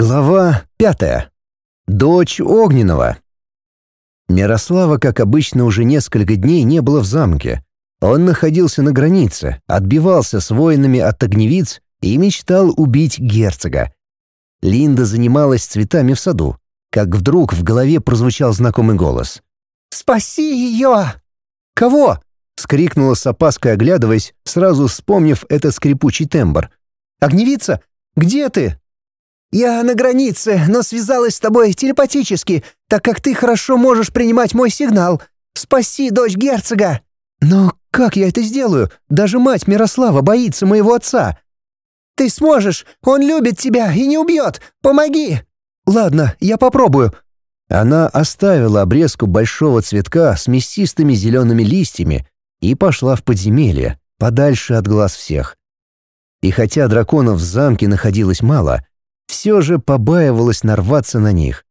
Глава пятая. Дочь Огненного. Мирослава, как обычно, уже несколько дней не было в замке. Он находился на границе, отбивался с воинами от огневиц и мечтал убить герцога. Линда занималась цветами в саду, как вдруг в голове прозвучал знакомый голос. «Спаси ее!» «Кого?» — скрикнула с опаской, оглядываясь, сразу вспомнив этот скрипучий тембр. «Огневица, где ты?» «Я на границе, но связалась с тобой телепатически, так как ты хорошо можешь принимать мой сигнал. Спаси дочь герцога!» «Но как я это сделаю? Даже мать Мирослава боится моего отца!» «Ты сможешь! Он любит тебя и не убьет! Помоги!» «Ладно, я попробую!» Она оставила обрезку большого цветка с мясистыми зелеными листьями и пошла в подземелье, подальше от глаз всех. И хотя драконов в замке находилось мало, все же побаивалась нарваться на них.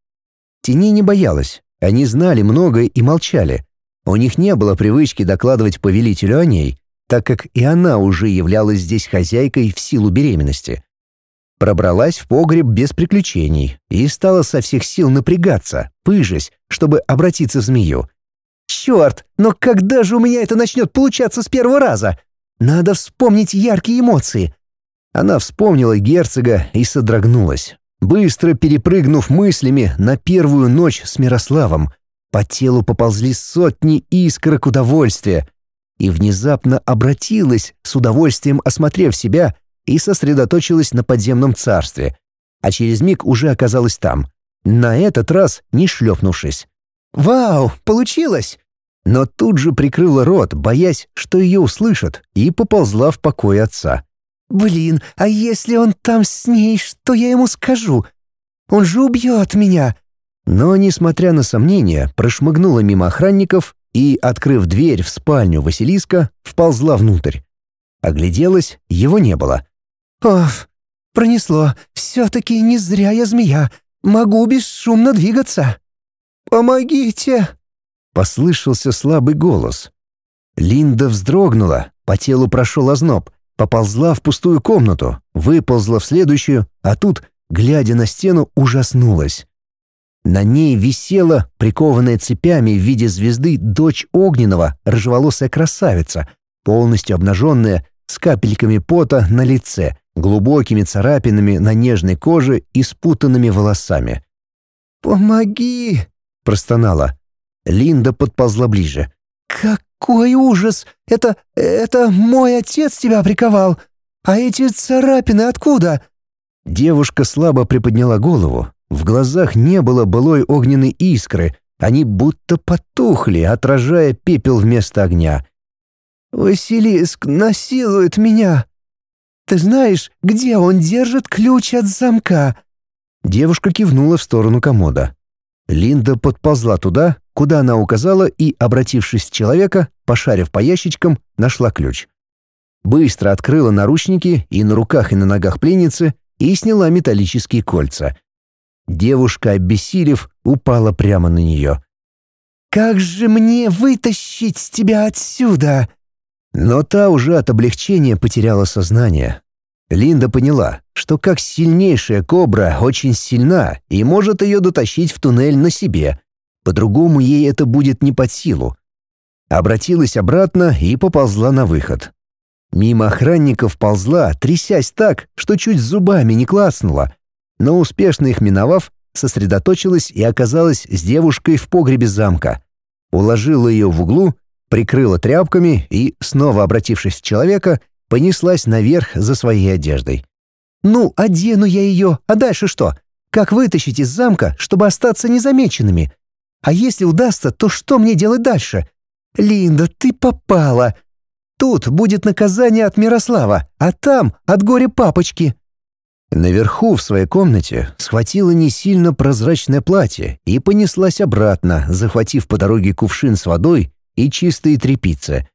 Тени не боялась, они знали многое и молчали. У них не было привычки докладывать повелителю о ней, так как и она уже являлась здесь хозяйкой в силу беременности. Пробралась в погреб без приключений и стала со всех сил напрягаться, пыжась, чтобы обратиться в змею. «Черт, но когда же у меня это начнет получаться с первого раза? Надо вспомнить яркие эмоции, она вспомнила герцога и содрогнулась, быстро перепрыгнув мыслями на первую ночь с Мирославом. По телу поползли сотни искрок удовольствия, и внезапно обратилась, с удовольствием осмотрев себя, и сосредоточилась на подземном царстве, а через миг уже оказалась там, на этот раз не шлепнувшись. «Вау, получилось!» Но тут же прикрыла рот, боясь, что ее услышат, и поползла в покой отца. «Блин, а если он там с ней, что я ему скажу? Он же убьет меня!» Но, несмотря на сомнения, прошмыгнула мимо охранников и, открыв дверь в спальню Василиска, вползла внутрь. Огляделась, его не было. «Оф, пронесло. Все-таки не зря я змея. Могу бесшумно двигаться». «Помогите!» — послышался слабый голос. Линда вздрогнула, по телу прошел озноб — Поползла в пустую комнату, выползла в следующую, а тут, глядя на стену, ужаснулась. На ней висела, прикованная цепями в виде звезды, дочь Огненного, рыжеволосая красавица, полностью обнаженная, с капельками пота на лице, глубокими царапинами на нежной коже и спутанными волосами. «Помоги!» — простонала. Линда подползла ближе. «Какой ужас! Это... это мой отец тебя приковал! А эти царапины откуда?» Девушка слабо приподняла голову. В глазах не было былой огненной искры, они будто потухли, отражая пепел вместо огня. «Василиск насилует меня! Ты знаешь, где он держит ключ от замка?» Девушка кивнула в сторону комода. Линда подползла туда, куда она указала и, обратившись в человека, пошарив по ящичкам, нашла ключ. Быстро открыла наручники и на руках, и на ногах пленницы и сняла металлические кольца. Девушка, обессилев, упала прямо на нее. «Как же мне вытащить тебя отсюда?» Но та уже от облегчения потеряла сознание. Линда поняла, что как сильнейшая кобра очень сильна и может ее дотащить в туннель на себе. По-другому ей это будет не под силу. Обратилась обратно и поползла на выход. Мимо охранников ползла, трясясь так, что чуть зубами не клацнула. Но успешно их миновав, сосредоточилась и оказалась с девушкой в погребе замка. Уложила ее в углу, прикрыла тряпками и, снова обратившись в человека, понеслась наверх за своей одеждой. «Ну, одену я ее, а дальше что? Как вытащить из замка, чтобы остаться незамеченными? А если удастся, то что мне делать дальше? Линда, ты попала! Тут будет наказание от Мирослава, а там от горя папочки». Наверху в своей комнате схватила не сильно прозрачное платье и понеслась обратно, захватив по дороге кувшин с водой и чистые тряпицы.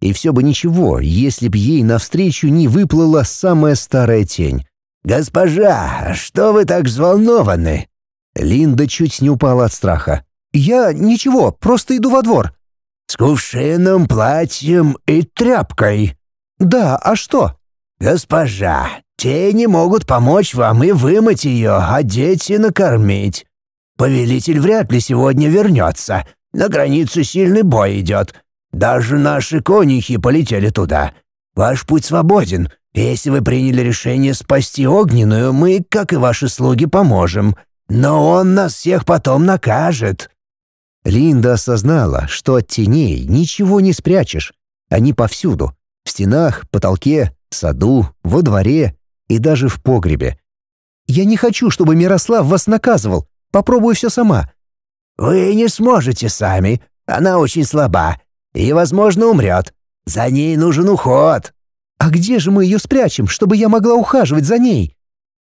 И все бы ничего, если б ей навстречу не выплыла самая старая тень. «Госпожа, что вы так взволнованы?» Линда чуть не упала от страха. «Я ничего, просто иду во двор». «С кувшином, платьем и тряпкой». «Да, а что?» «Госпожа, Тени могут помочь вам и вымыть ее, одеть и накормить. Повелитель вряд ли сегодня вернется. На границе сильный бой идет. Даже наши конюхи полетели туда. Ваш путь свободен. Если вы приняли решение спасти огненную, мы, как и ваши слуги, поможем. Но он нас всех потом накажет». Линда осознала, что от теней ничего не спрячешь. Они повсюду. В стенах, потолке, саду, во дворе и даже в погребе. «Я не хочу, чтобы Мирослав вас наказывал. Попробуй все сама». «Вы не сможете сами. Она очень слаба и, возможно, умрет. За ней нужен уход». «А где же мы ее спрячем, чтобы я могла ухаживать за ней?»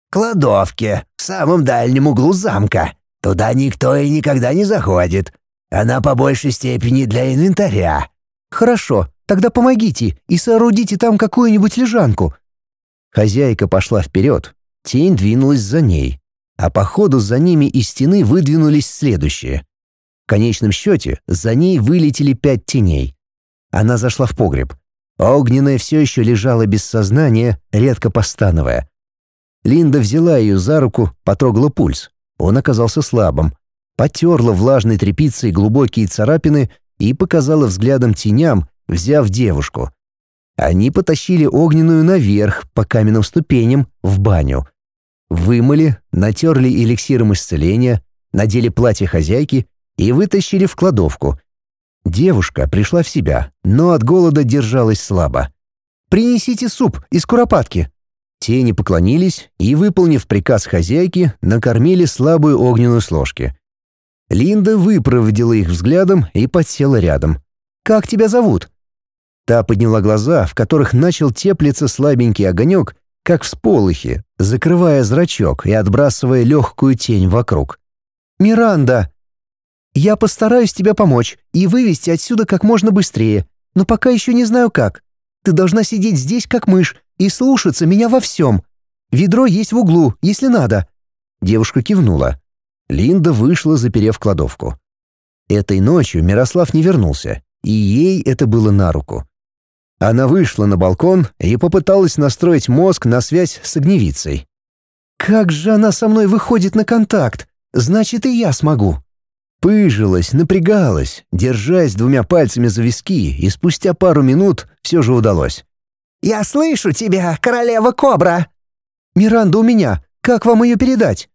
«Кладовке, в самом дальнем углу замка. Туда никто и никогда не заходит. Она по большей степени для инвентаря». «Хорошо, тогда помогите и соорудите там какую-нибудь лежанку». Хозяйка пошла вперед, тень двинулась за ней, а по ходу за ними из стены выдвинулись следующие. В конечном счете за ней вылетели пять теней. Она зашла в погреб. Огненная все еще лежала без сознания, редко постановая. Линда взяла ее за руку, потрогала пульс. Он оказался слабым. Потерла влажной тряпицей глубокие царапины и показала взглядом теням, взяв девушку. Они потащили огненную наверх по каменным ступеням в баню. Вымыли, натерли эликсиром исцеления, надели платье хозяйки и вытащили в кладовку. Девушка пришла в себя, но от голода держалась слабо. «Принесите суп из куропатки», Тени поклонились и, выполнив приказ хозяйки, накормили слабую огненную с ложки. Линда выпроводила их взглядом и подсела рядом. «Как тебя зовут?» Та подняла глаза, в которых начал теплиться слабенький огонек, как всполохи, закрывая зрачок и отбрасывая легкую тень вокруг. «Миранда!» «Я постараюсь тебе помочь и вывести отсюда как можно быстрее, но пока еще не знаю как. Ты должна сидеть здесь, как мышь, и слушаться меня во всем. Ведро есть в углу, если надо». Девушка кивнула. Линда вышла, заперев кладовку. Этой ночью Мирослав не вернулся, и ей это было на руку. Она вышла на балкон и попыталась настроить мозг на связь с огневицей. «Как же она со мной выходит на контакт? Значит, и я смогу». Пыжилась, напрягалась, держась двумя пальцами за виски, и спустя пару минут все же удалось. «Я слышу тебя, королева Кобра!» «Миранда у меня. Как вам ее передать?»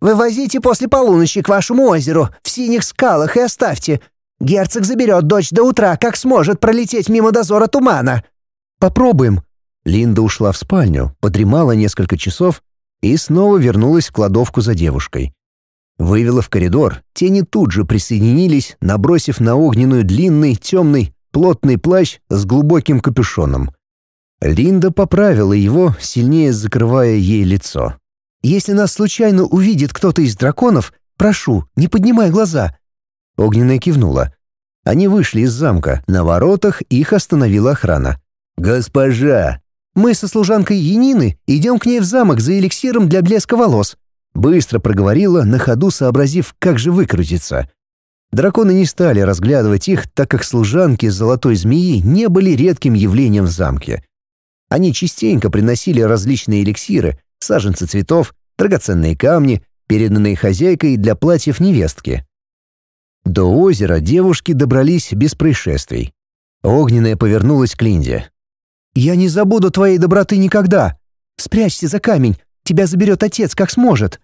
«Вывозите после полуночи к вашему озеру, в синих скалах, и оставьте. Герцог заберет дочь до утра, как сможет пролететь мимо дозора тумана». «Попробуем». Линда ушла в спальню, подремала несколько часов и снова вернулась в кладовку за девушкой. Вывела в коридор, тени тут же присоединились, набросив на огненную длинный, темный, плотный плащ с глубоким капюшоном. Линда поправила его, сильнее закрывая ей лицо. «Если нас случайно увидит кто-то из драконов, прошу, не поднимай глаза». Огненная кивнула. Они вышли из замка, на воротах их остановила охрана. «Госпожа!» «Мы со служанкой Янины идем к ней в замок за эликсиром для блеска волос», быстро проговорила, на ходу сообразив, как же выкрутиться. Драконы не стали разглядывать их, так как служанки золотой змеи не были редким явлением в замке. Они частенько приносили различные эликсиры, саженцы цветов, драгоценные камни, переданные хозяйкой для платьев невестки. До озера девушки добрались без происшествий. Огненная повернулась к Линде. «Я не забуду твоей доброты никогда. Спрячься за камень, тебя заберет отец, как сможет.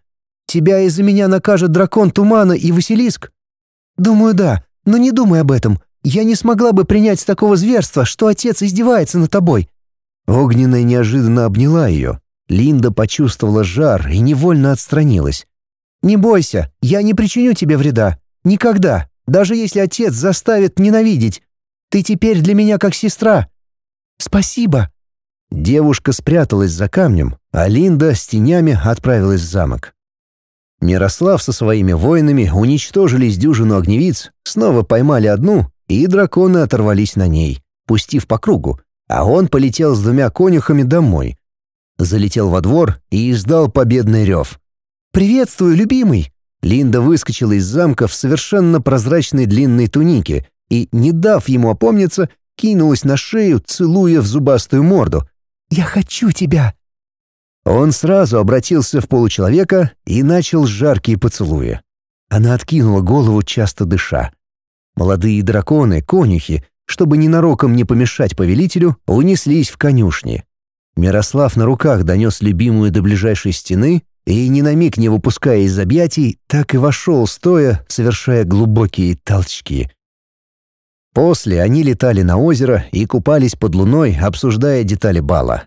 Тебя из-за меня накажет дракон Тумана и Василиск?» «Думаю, да, но не думай об этом. Я не смогла бы принять такого зверства, что отец издевается над тобой. Огненная неожиданно обняла ее. Линда почувствовала жар и невольно отстранилась. «Не бойся, я не причиню тебе вреда. Никогда, даже если отец заставит ненавидеть. Ты теперь для меня как сестра». «Спасибо». Девушка спряталась за камнем, а Линда с тенями отправилась в замок. Мирослав со своими воинами уничтожили с дюжину огневиц, снова поймали одну, и драконы оторвались на ней, пустив по кругу, а он полетел с двумя конюхами домой. Залетел во двор и издал победный рев. «Приветствую, любимый!» Линда выскочила из замка в совершенно прозрачной длинной тунике и, не дав ему опомниться, кинулась на шею, целуя в зубастую морду. «Я хочу тебя!» Он сразу обратился в получеловека и начал жаркие поцелуи. Она откинула голову, часто дыша. Молодые драконы, конюхи, чтобы ненароком не помешать повелителю, унеслись в конюшни. Мирослав на руках донес любимую до ближайшей стены и, ни на миг не выпуская из объятий, так и вошел стоя, совершая глубокие толчки. После они летали на озеро и купались под луной, обсуждая детали бала.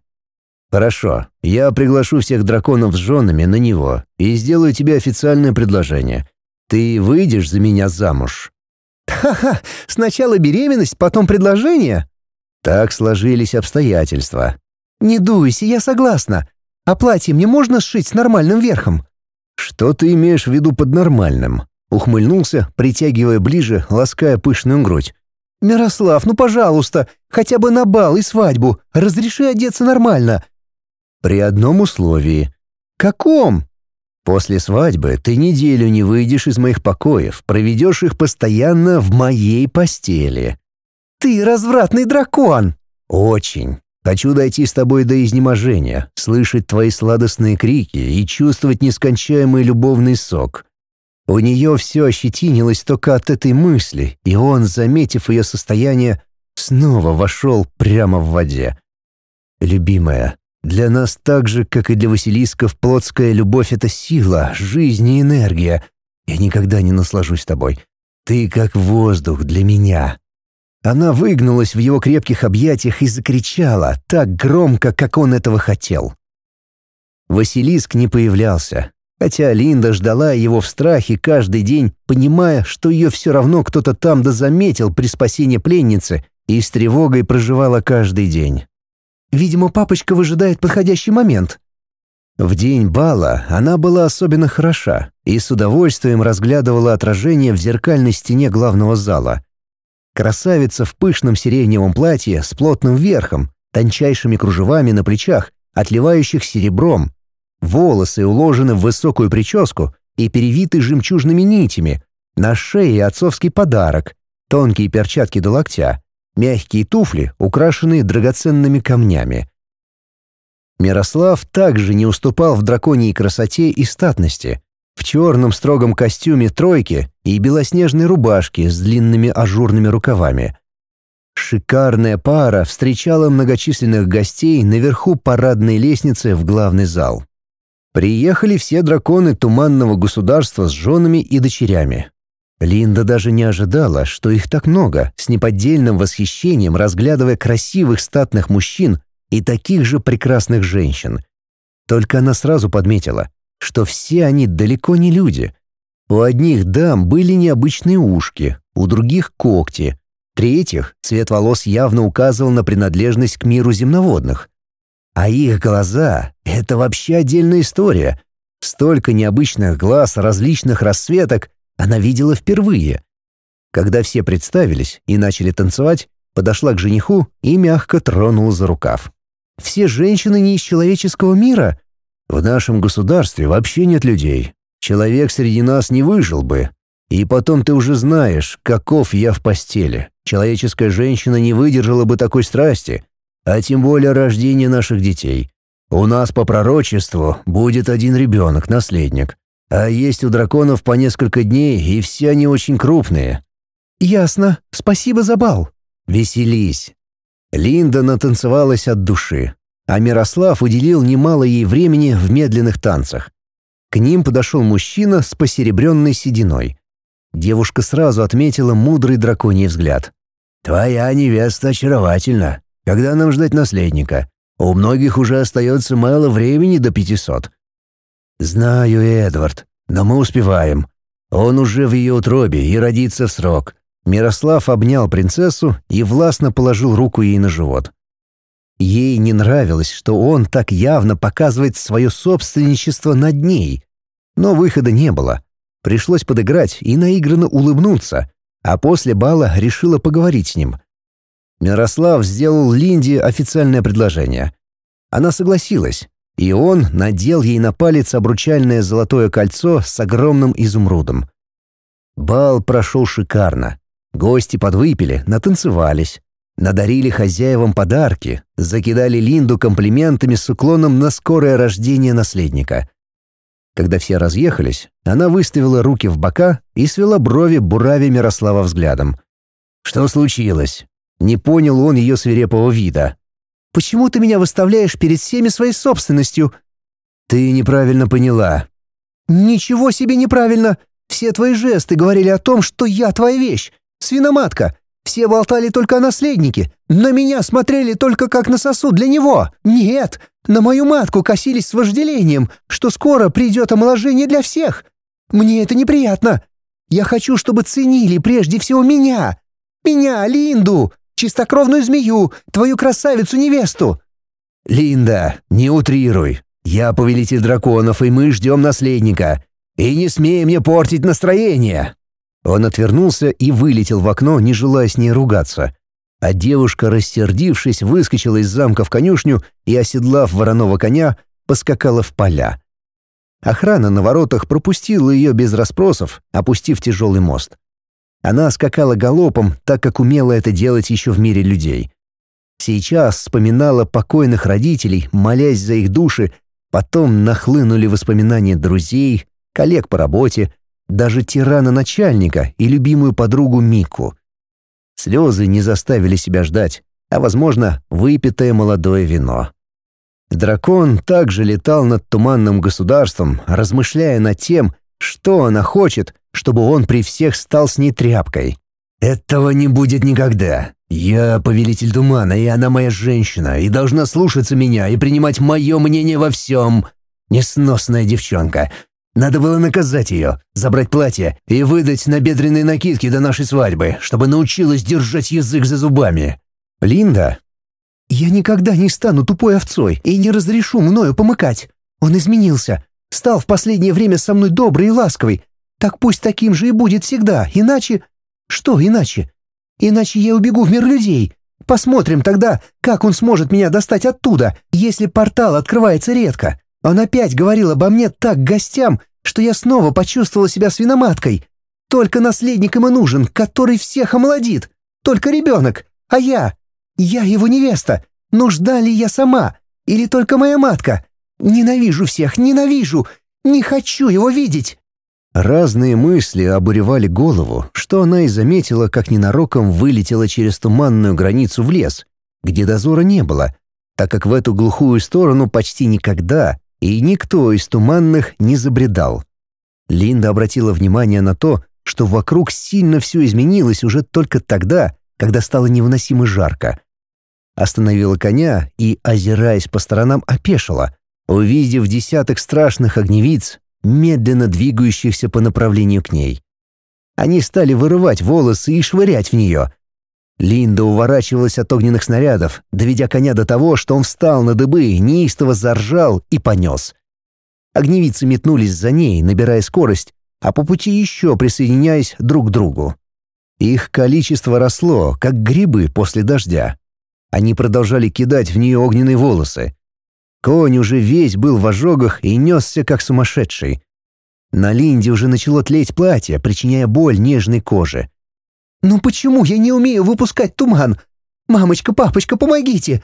«Хорошо, я приглашу всех драконов с женами на него и сделаю тебе официальное предложение. Ты выйдешь за меня замуж?» «Ха-ха, сначала беременность, потом предложение?» Так сложились обстоятельства. «Не дуйся, я согласна. А платье мне можно сшить с нормальным верхом?» «Что ты имеешь в виду под нормальным?» Ухмыльнулся, притягивая ближе, лаская пышную грудь. «Мирослав, ну пожалуйста, хотя бы на бал и свадьбу, разреши одеться нормально». «При одном условии». «Каком?» После свадьбы ты неделю не выйдешь из моих покоев, проведешь их постоянно в моей постели». «Ты развратный дракон!» «Очень. Хочу дойти с тобой до изнеможения, слышать твои сладостные крики и чувствовать нескончаемый любовный сок». У нее все ощетинилось только от этой мысли, и он, заметив ее состояние, снова вошел прямо в воде. «Любимая, для нас так же, как и для Василисков, плотская любовь — это сила, жизнь и энергия. Я никогда не наслажусь тобой. Ты как воздух для меня». Она выгнулась в его крепких объятиях и закричала так громко, как он этого хотел. Василиск не появлялся, хотя Линда ждала его в страхе каждый день, понимая, что ее все равно кто-то там дозаметил при спасении пленницы и с тревогой проживала каждый день. Видимо, папочка выжидает подходящий момент». В день бала она была особенно хороша и с удовольствием разглядывала отражение в зеркальной стене главного зала. Красавица в пышном сиреневом платье с плотным верхом, тончайшими кружевами на плечах, отливающих серебром. Волосы уложены в высокую прическу и перевиты жемчужными нитями. На шее отцовский подарок, тонкие перчатки до локтя, мягкие туфли, украшенные драгоценными камнями. Мирослав также не уступал в драконьей красоте и статности. Черном строгом костюме тройки и белоснежной рубашке с длинными ажурными рукавами. Шикарная пара встречала многочисленных гостей наверху парадной лестницы в главный зал. Приехали все драконы Туманного государства с женами и дочерями. Линда даже не ожидала, что их так много, с неподдельным восхищением разглядывая красивых статных мужчин и таких же прекрасных женщин. Только она сразу подметила, что все они далеко не люди. У одних дам были необычные ушки, у других — когти, третьих цвет волос явно указывал на принадлежность к миру земноводных. А их глаза — это вообще отдельная история. Столько необычных глаз различных расцветок, она видела впервые. Когда все представились и начали танцевать, подошла к жениху и мягко тронула за рукав. «Все женщины не из человеческого мира?» «В нашем государстве вообще нет людей. Человек среди нас не выжил бы. И потом ты уже знаешь, каков я в постели. Человеческая женщина не выдержала бы такой страсти, а тем более рождения наших детей. У нас по пророчеству будет один ребенок, наследник. А есть у драконов по несколько дней, и все они очень крупные». «Ясно. Спасибо за бал». «Веселись». Линда натанцевалась от души, а Мирослав уделил немало ей времени в медленных танцах. К ним подошел мужчина с посеребренной сединой. Девушка сразу отметила мудрый драконий взгляд. «Твоя невеста очаровательна. Когда нам ждать наследника? У многих уже остается мало времени до пятисот. «Знаю, Эдвард, но мы успеваем. Он уже в ее утробе и родится в срок». Мирослав обнял принцессу и властно положил руку ей на живот. Ей не нравилось, что он так явно показывает свое собственничество над ней. Но выхода не было. Пришлось подыграть и наигранно улыбнуться, а после бала решила поговорить с ним. Мирослав сделал Линде официальное предложение. Она согласилась, и он надел ей на палец обручальное золотое кольцо с огромным изумрудом. Бал прошел шикарно. Гости подвыпили, натанцевались. Надарили хозяевам подарки, закидали Линду комплиментами с уклоном на скорое рождение наследника. Когда все разъехались, она выставила руки в бока и свела брови буравя Мирослава взглядом. «Что случилось?» Не понял он ее свирепого вида. «Почему ты меня выставляешь перед всеми своей собственностью?» «Ты неправильно поняла». «Ничего себе неправильно! Все твои жесты говорили о том, что я твоя вещь, свиноматка. Все болтали только о наследнике. На меня смотрели только как на сосуд для него. Нет, на мою матку косились с вожделением, что скоро придет омоложение для всех. Мне это неприятно. Я хочу, чтобы ценили прежде всего меня. Меня, Линду, чистокровную змею, твою красавицу-невесту». «Линда, не утрируй. Я повелитель драконов, и мы ждем наследника. И не смей мне портить настроение!» Он отвернулся и вылетел в окно, не желая с ней ругаться. А девушка, рассердившись, выскочила из замка в конюшню и, оседлав вороного коня, поскакала в поля. Охрана на воротах пропустила ее без расспросов, опустив тяжелый мост. Она скакала галопом, так как умела это делать еще в мире людей. Сейчас вспоминала покойных родителей, молясь за их души, потом нахлынули воспоминания друзей, коллег по работе, даже тирана начальника и любимую подругу Мику. Слезы не заставили себя ждать, а, возможно, выпитое молодое вино. Дракон также летал над туманным государством, размышляя над тем, что она хочет, чтобы он при всех стал с ней тряпкой. «Этого не будет никогда. Я повелитель тумана, и она моя женщина, и должна слушаться меня и принимать мое мнение во всем. Несносная девчонка. Надо было наказать ее, забрать платье и выдать на бедренные накидки до нашей свадьбы, чтобы научилась держать язык за зубами. Линда? Я никогда не стану тупой овцой и не разрешу мною помыкать. Он изменился, стал в последнее время со мной добрый и ласковый. Так пусть таким же и будет всегда, иначе... Что иначе? Иначе я убегу в мир людей. Посмотрим тогда, как он сможет меня достать оттуда, если портал открывается редко. Он опять говорил обо мне так гостям, что я снова почувствовала себя свиноматкой. Только наследник ему нужен, который всех омолодит. Только ребенок. А я? Я его невеста. Нужда ли я сама? Или только моя матка? Ненавижу всех, ненавижу. Не хочу его видеть. Разные мысли обуревали голову, что она и заметила, как ненароком вылетела через туманную границу в лес, где дозора не было, так как в эту глухую сторону почти никогда и никто из туманных не забредал. Линда обратила внимание на то, что вокруг сильно все изменилось уже только тогда, когда стало невыносимо жарко. Остановила коня и, озираясь по сторонам, опешила, увидев десяток страшных огневиц, медленно двигающихся по направлению к ней. Они стали вырывать волосы и швырять в нее. Линда уворачивалась от огненных снарядов, доведя коня до того, что он встал на дыбы, неистово заржал и понес. Огневицы метнулись за ней, набирая скорость, а по пути еще присоединяясь друг к другу. Их количество росло, как грибы после дождя. Они продолжали кидать в нее огненные волосы. Конь уже весь был в ожогах и несся как сумасшедший. На Линде уже начало тлеть платье, причиняя боль нежной коже. «Ну почему я не умею выпускать туман? Мамочка, папочка, помогите!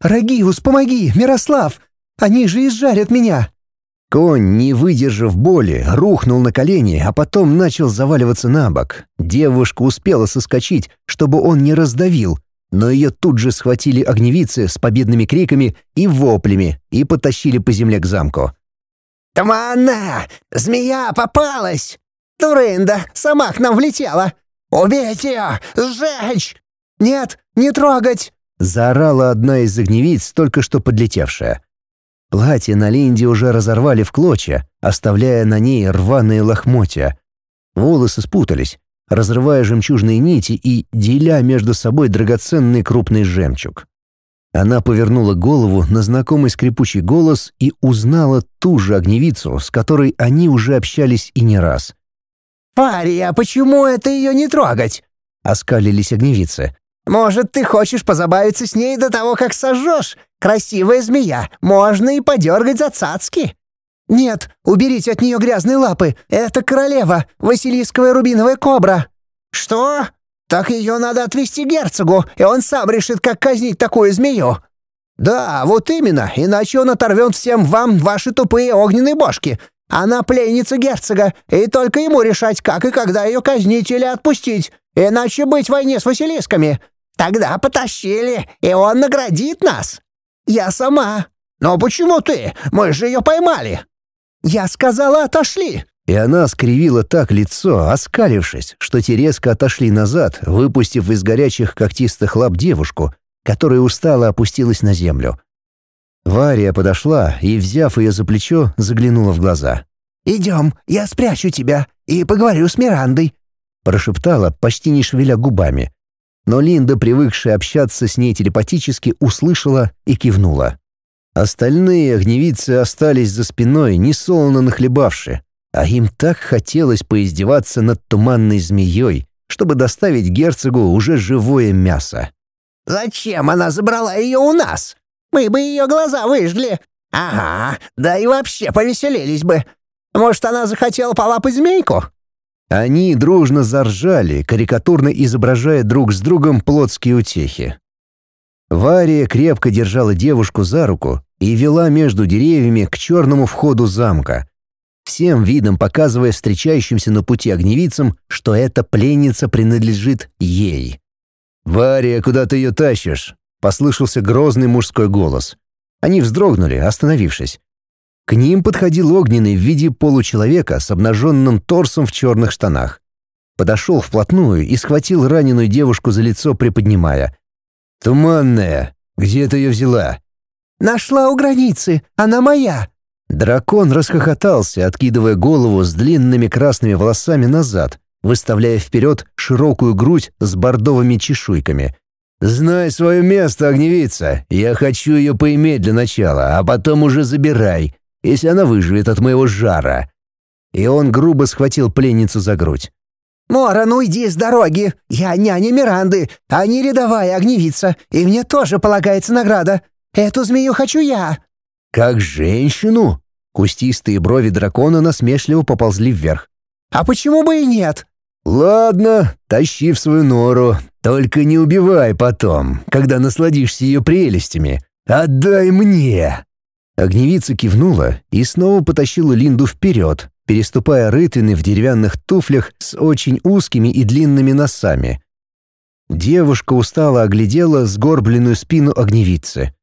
Рагиус, помоги! Мирослав! Они же изжарят меня!» Конь, не выдержав боли, рухнул на колени, а потом начал заваливаться на бок. Девушка успела соскочить, чтобы он не раздавил, но ее тут же схватили огневицы с победными криками и воплями и потащили по земле к замку. «Туманна! Змея попалась! Турында сама к нам влетела! Убить ее! Сжечь! Нет, не трогать!» Заорала одна из огневиц, только что подлетевшая. Платье на Линде уже разорвали в клочья, оставляя на ней рваные лохмотья. Волосы спутались, разрывая жемчужные нити и деля между собой драгоценный крупный жемчуг. Она повернула голову на знакомый скрипучий голос и узнала ту же огневицу, с которой они уже общались и не раз. «Пария, почему это ее не трогать?» — оскалились огневицы. «Может, ты хочешь позабавиться с ней до того, как сожжешь? Красивая змея, можно и подергать за цацки». «Нет, уберите от нее грязные лапы. Это королева, Василисковая рубиновая кобра». «Что? «Так ее надо отвезти герцогу, и он сам решит, как казнить такую змею». «Да, вот именно, иначе он оторвет всем вам ваши тупые огненные бошки. Она пленница герцога, и только ему решать, как и когда ее казнить или отпустить, иначе быть в войне с Василисками. Тогда потащили, и он наградит нас». «Я сама». «Но почему ты? Мы же ее поймали». «Я сказала, отошли». И она скривила так лицо, оскалившись, что те резко отошли назад, выпустив из горячих когтистых лап девушку, которая устало опустилась на землю. Варя подошла и, взяв ее за плечо, заглянула в глаза. «Идем, я спрячу тебя и поговорю с Мирандой», прошептала, почти не шевеля губами. Но Линда, привыкшая общаться с ней телепатически, услышала и кивнула. Остальные огневицы остались за спиной, несолоно нахлебавши, а им так хотелось поиздеваться над туманной змеей, чтобы доставить герцогу уже живое мясо. «Зачем она забрала ее у нас? Мы бы ее глаза выжгли. Ага, да и вообще повеселились бы. Может, она захотела полапать змейку?» Они дружно заржали, карикатурно изображая друг с другом плотские утехи. Вария крепко держала девушку за руку и вела между деревьями к черному входу замка, всем видом показывая встречающимся на пути огневицам, что эта пленница принадлежит ей. «Вария, куда ты ее тащишь?» — послышался грозный мужской голос. Они вздрогнули, остановившись. К ним подходил огненный в виде получеловека с обнаженным торсом в черных штанах. Подошел вплотную и схватил раненую девушку за лицо, приподнимая. «Туманная, где ты ее взяла?» «Нашла у границы, она моя!» Дракон расхохотался, откидывая голову с длинными красными волосами назад, выставляя вперед широкую грудь с бордовыми чешуйками. «Знай свое место, огневица. Я хочу ее поиметь для начала, а потом уже забирай, если она выживет от моего жара». И он грубо схватил пленницу за грудь. «Мора, ну иди с дороги! Я няня Миранды, а не рядовая огневица, и мне тоже полагается награда. Эту змею хочу я!» «Как женщину?» Кустистые брови дракона насмешливо поползли вверх. «А почему бы и нет?» «Ладно, тащи в свою нору, только не убивай потом, когда насладишься ее прелестями. Отдай мне!» Огневица кивнула и снова потащила Линду вперед, переступая рытвины в деревянных туфлях с очень узкими и длинными носами. Девушка устало оглядела сгорбленную спину огневицы.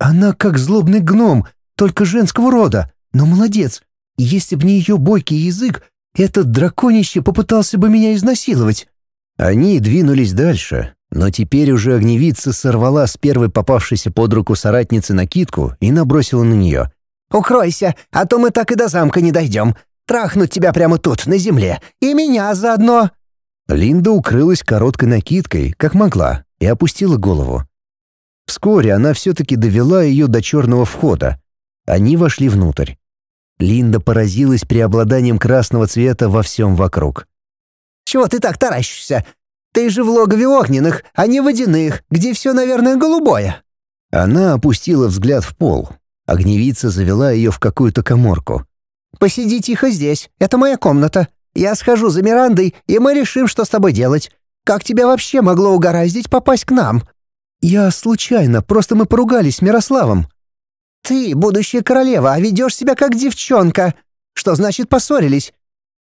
«Она как злобный гном, только женского рода, но молодец. Если б не ее бойкий язык, этот драконище попытался бы меня изнасиловать». Они двинулись дальше, но теперь уже огневица сорвала с первой попавшейся под руку соратницы накидку и набросила на нее. «Укройся, а то мы так и до замка не дойдем. Трахнуть тебя прямо тут, на земле, и меня заодно». Линда укрылась короткой накидкой, как могла, и опустила голову. Вскоре она все-таки довела ее до черного входа. Они вошли внутрь. Линда поразилась преобладанием красного цвета во всем вокруг. «Чего ты так таращишься? Ты же в логове огненных, а не водяных, где все, наверное, голубое». Она опустила взгляд в пол. Огневица завела ее в какую-то коморку. «Посиди тихо здесь, это моя комната. Я схожу за Мирандой, и мы решим, что с тобой делать. Как тебя вообще могло угораздить попасть к нам?» «Я случайно, просто мы поругались с Мирославом». «Ты, будущая королева, а ведешь себя как девчонка. Что значит поссорились?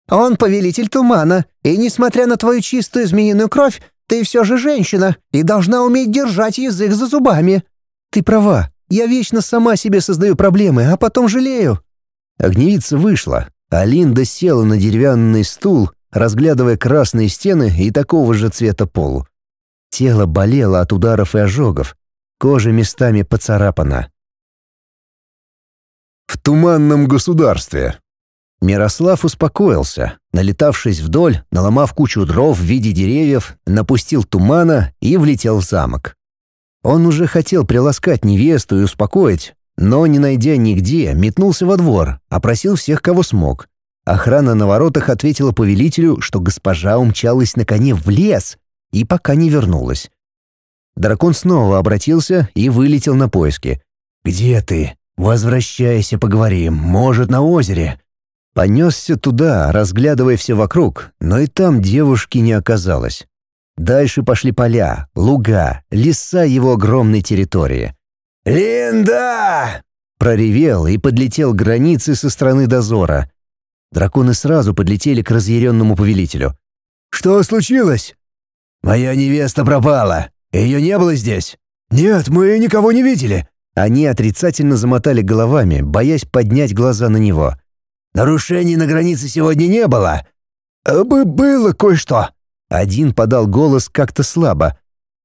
Он повелитель тумана, и, несмотря на твою чистую змеиную кровь, ты все же женщина и должна уметь держать язык за зубами». «Ты права. Я вечно сама себе создаю проблемы, а потом жалею». Огневица вышла, а Линда села на деревянный стул, разглядывая красные стены и такого же цвета пол. Тело болело от ударов и ожогов, кожа местами поцарапана. В туманном государстве. Мирослав успокоился, налетавшись вдоль, наломав кучу дров в виде деревьев, напустил тумана и влетел в замок. Он уже хотел приласкать невесту и успокоить, но, не найдя нигде, метнулся во двор, опросил всех, кого смог. Охрана на воротах ответила повелителю, что госпожа умчалась на коне в лес и пока не вернулась. Дракон снова обратился и вылетел на поиски. «Где ты?» «Возвращайся, поговорим, может, на озере». Понесся туда, разглядывая все вокруг, но и там девушки не оказалось. Дальше пошли поля, луга, леса его огромной территории. «Линда!» — проревел и подлетел к границе со стороны дозора. Драконы сразу подлетели к разъяренному повелителю. «Что случилось?» «Моя невеста пропала. Ее не было здесь?» «Нет, мы никого не видели». Они отрицательно замотали головами, боясь поднять глаза на него. «Нарушений на границе сегодня не было?» «Э, «Бы было кое-что». Один подал голос как-то слабо.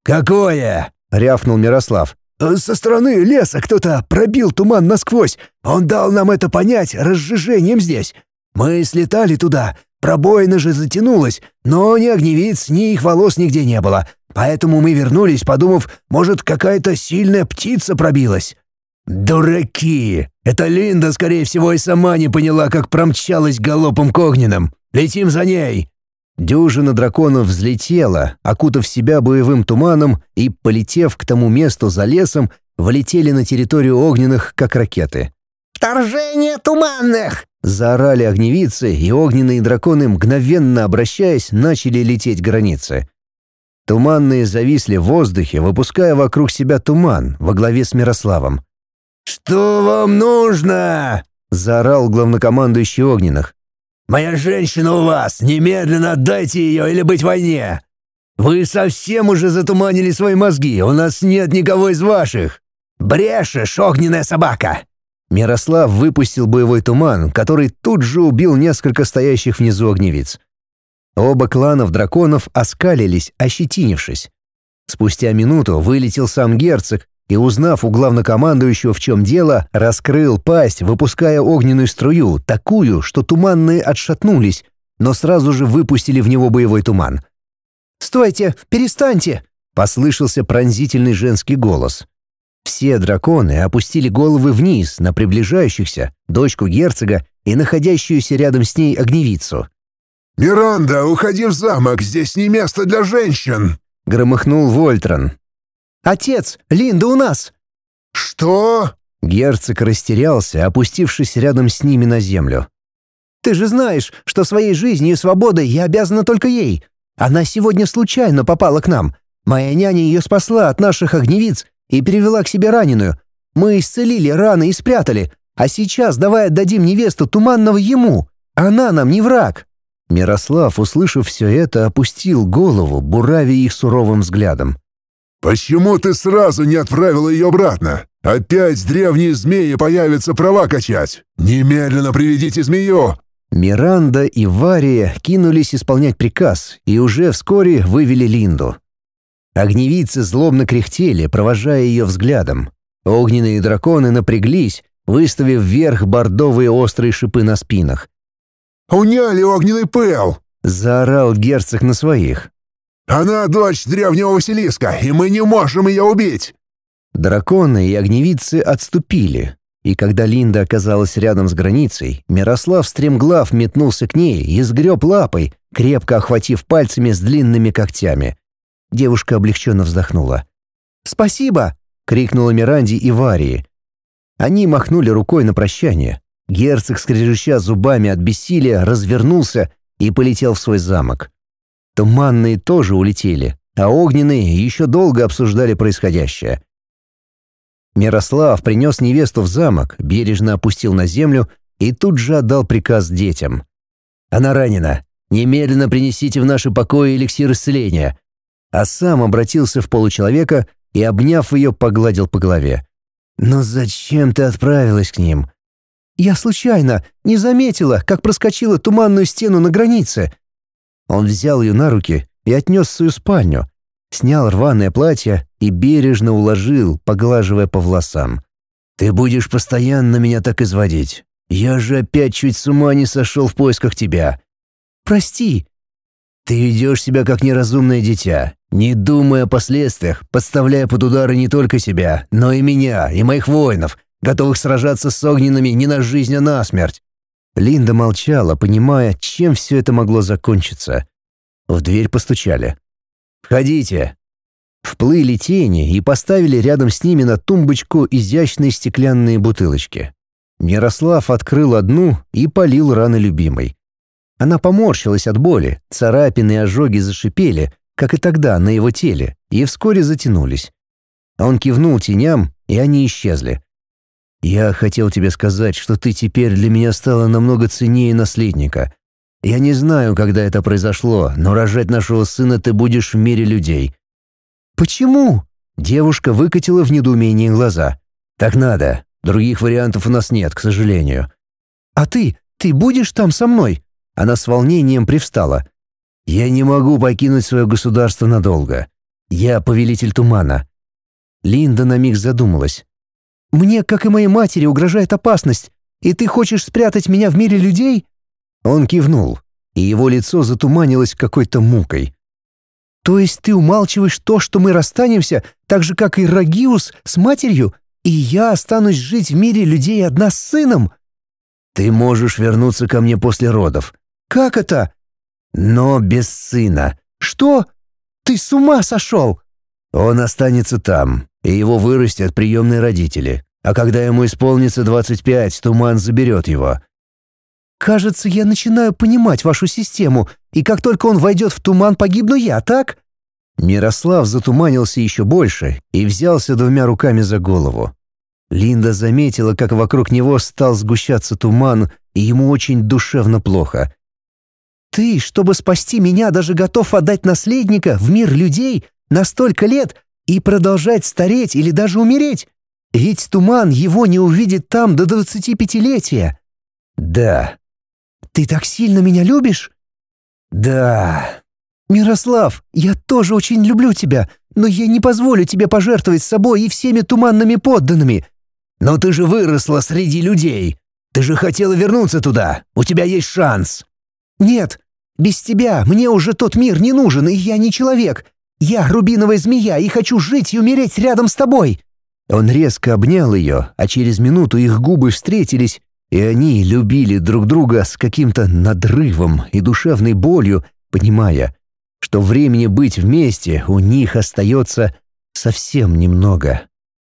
«Какое?» — рявкнул Мирослав. «Э, «Со стороны леса кто-то пробил туман насквозь. Он дал нам это понять разжижением здесь. Мы слетали туда, пробоина же затянулась, но ни огневиц, ни их волос нигде не было. Поэтому мы вернулись, подумав, может, какая-то сильная птица пробилась». «Дураки! Это Линда, скорее всего, и сама не поняла, как промчалась галопом к огненным. Летим за ней!» Дюжина драконов взлетела, окутав себя боевым туманом и, полетев к тому месту за лесом, влетели на территорию огненных, как ракеты. «Вторжение туманных!» Заорали огневицы, и огненные драконы, мгновенно обращаясь, начали лететь границы. Туманные зависли в воздухе, выпуская вокруг себя туман во главе с Мирославом. «Что вам нужно?» — заорал главнокомандующий Огненных. «Моя женщина у вас! Немедленно отдайте ее или быть в войне! Вы совсем уже затуманили свои мозги, у нас нет никого из ваших! Брешешь, огненная собака!» Мирослав выпустил боевой туман, который тут же убил несколько стоящих внизу огневиц. Оба кланов драконов оскалились, ощетинившись. Спустя минуту вылетел сам герцог и, узнав у главнокомандующего, в чем дело, раскрыл пасть, выпуская огненную струю, такую, что туманные отшатнулись, но сразу же выпустили в него боевой туман. «Стойте! Перестаньте!» — послышался пронзительный женский голос. Все драконы опустили головы вниз на приближающихся, дочку герцога и находящуюся рядом с ней огневицу. «Миранда, уходи в замок, здесь не место для женщин!» — громыхнул Вольтрон. «Отец, Линда у нас!» «Что?» Герцог растерялся, опустившись рядом с ними на землю. «Ты же знаешь, что своей жизнью и свободой я обязана только ей. Она сегодня случайно попала к нам. Моя няня ее спасла от наших огневиц и перевела к себе раненую. Мы исцелили раны и спрятали, а сейчас давай отдадим невесту Туманного ему. Она нам не враг». Мирослав, услышав все это, опустил голову, буравя их суровым взглядом. «Почему ты сразу не отправила ее обратно? Опять древние змеи появятся права качать! Немедленно приведите змею!» Миранда и Вария кинулись исполнять приказ и уже вскоре вывели Линду. Огневицы злобно кряхтели, провожая ее взглядом. Огненные драконы напряглись, выставив вверх бордовые острые шипы на спинах. «Уняли огненный пыл!» — заорал герцог на своих. «Она дочь древнего Василиска, и мы не можем ее убить!» Драконы и огневицы отступили, и когда Линда оказалась рядом с границей, Мирослав стремглав метнулся к ней и сгреб лапой, крепко охватив пальцами с длинными когтями. Девушка облегченно вздохнула. «Спасибо!» — крикнула Миранди и Варии. Они махнули рукой на прощание. Герцог, скрежеща зубами от бессилия, развернулся и полетел в свой замок. Туманные тоже улетели, а огненные еще долго обсуждали происходящее. Мирослав принес невесту в замок, бережно опустил на землю и тут же отдал приказ детям. «Она ранена. Немедленно принесите в наши покои эликсир исцеления а сам обратился в получеловека и, обняв ее, погладил по голове. «Но зачем ты отправилась к ним?» «Я случайно, не заметила, как проскочила туманную стену на границе». Он взял ее на руки и отнес в свою спальню, снял рваное платье и бережно уложил, поглаживая по волосам. «Ты будешь постоянно меня так изводить. Я же опять чуть с ума не сошел в поисках тебя». «Прости». «Ты ведешь себя как неразумное дитя не думая о последствиях, подставляя под удары не только себя, но и меня, и моих воинов, готовых сражаться с огненными не на жизнь, а на смерть. Линда молчала, понимая, чем все это могло закончиться. В дверь постучали. «Входите!» Вплыли тени и поставили рядом с ними на тумбочку изящные стеклянные бутылочки. Мирослав открыл одну и полил раны любимой. Она поморщилась от боли, царапины и ожоги зашипели, как и тогда на его теле, и вскоре затянулись. Он кивнул теням, и они исчезли. «Я хотел тебе сказать, что ты теперь для меня стала намного ценнее наследника. Я не знаю, когда это произошло, но рожать нашего сына ты будешь в мире людей». «Почему?» Девушка выкатила в недоумении глаза. «Так надо. Других вариантов у нас нет, к сожалению». «А ты? Ты будешь там со мной?» Она с волнением привстала. «Я не могу покинуть свое государство надолго. Я повелитель тумана». Линда на миг задумалась. «Мне, как и моей матери, угрожает опасность, и ты хочешь спрятать меня в мире людей?» Он кивнул, и его лицо затуманилось какой-то мукой. «То есть ты умалчиваешь то, что мы расстанемся, так же, как и Рагиус с матерью, и я останусь жить в мире людей одна с сыном?» «Ты можешь вернуться ко мне после родов». «Как это?» «Но без сына». «Что? Ты с ума сошел?» «Он останется там, и его вырастят приемные родители. А когда ему исполнится 25, туман заберет его. «Кажется, я начинаю понимать вашу систему, и как только он войдет в туман, погибну я, так?» Мирослав затуманился еще больше и взялся двумя руками за голову. Линда заметила, как вокруг него стал сгущаться туман, и ему очень душевно плохо. «Ты, чтобы спасти меня, даже готов отдать наследника в мир людей на столько лет и продолжать стареть или даже умереть? Ведь туман его не увидит там до двадцатипятилетия». «Да», ты так сильно меня любишь?» «Да». «Мирослав, я тоже очень люблю тебя, но я не позволю тебе пожертвовать собой и всеми туманными подданными». «Но ты же выросла среди людей. Ты же хотела вернуться туда. У тебя есть шанс». «Нет, без тебя мне уже тот мир не нужен, и я не человек. Я рубиновая змея и хочу жить и умереть рядом с тобой». Он резко обнял ее, а через минуту их губы встретились, и они любили друг друга с каким-то надрывом и душевной болью, понимая, что времени быть вместе у них остается совсем немного.